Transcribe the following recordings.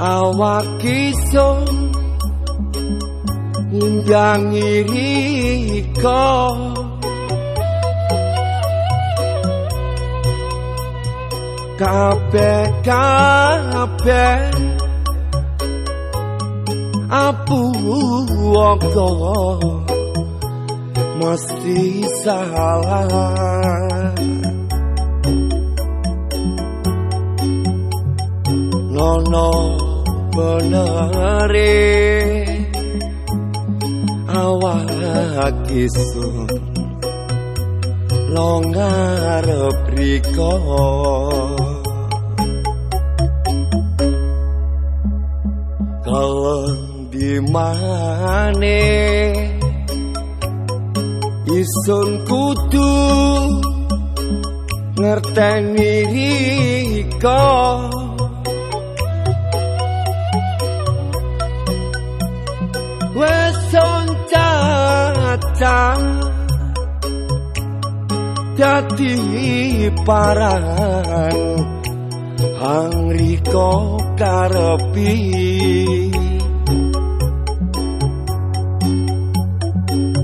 awak iso ngimbangi riko. Kabeh kabeh. Apu wongko mesti salah nono benere awak isun longar priko. Kaleng di mane. Isun kudu ngerteni riko cacang dadi paran angriko karepi.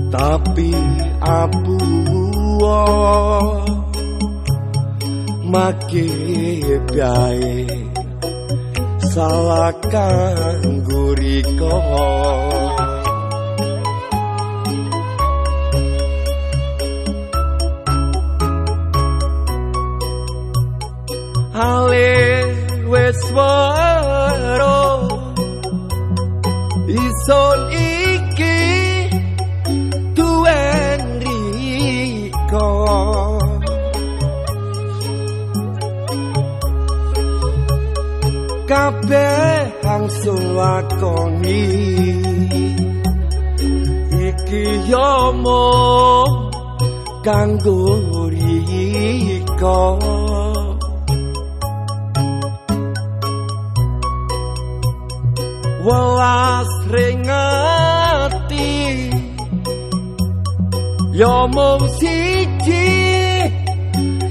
Tapi abu make bae salah kangguriko Ale kabeh langsung lakoni. Iki yo mo kanggo riko welas ringati yo mung siji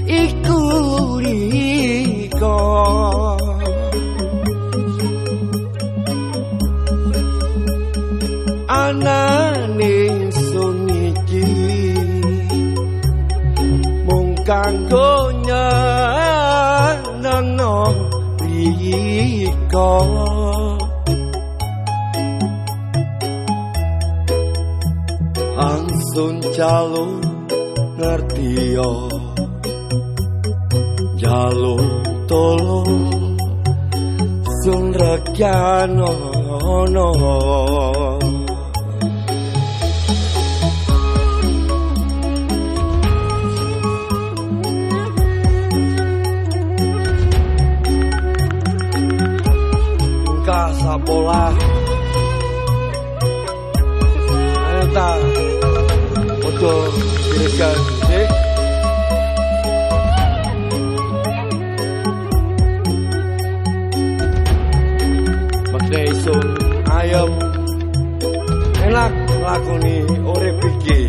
iku riko anane suniki mung kanggo nyenengno riko angsun calon ngerti yo. Jalur tolong sun rekyano no pola ternyata untuk Dirikan. Musik ayam Enak lakoni Ore iki.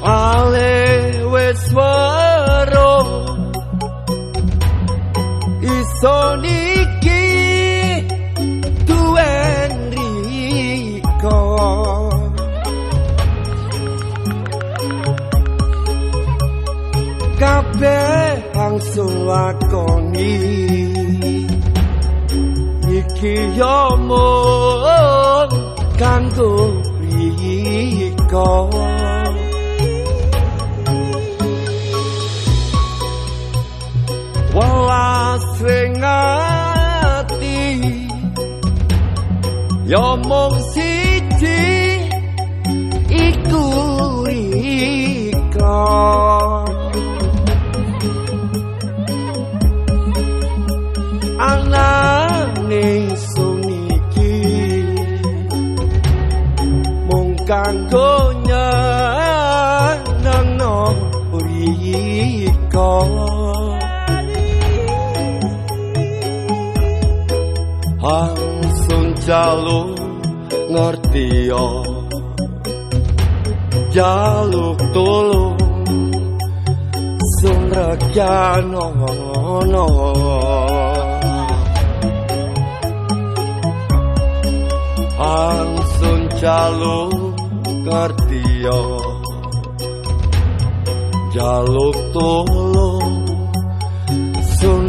Ale wis lakoni iki yo mung kanggo welas ringati. Yo mung siji iku riko Hangsun jalur ngerti yo. Jaluk tulung sun rakyano no angsun jaluk kartio jaluk tulung sun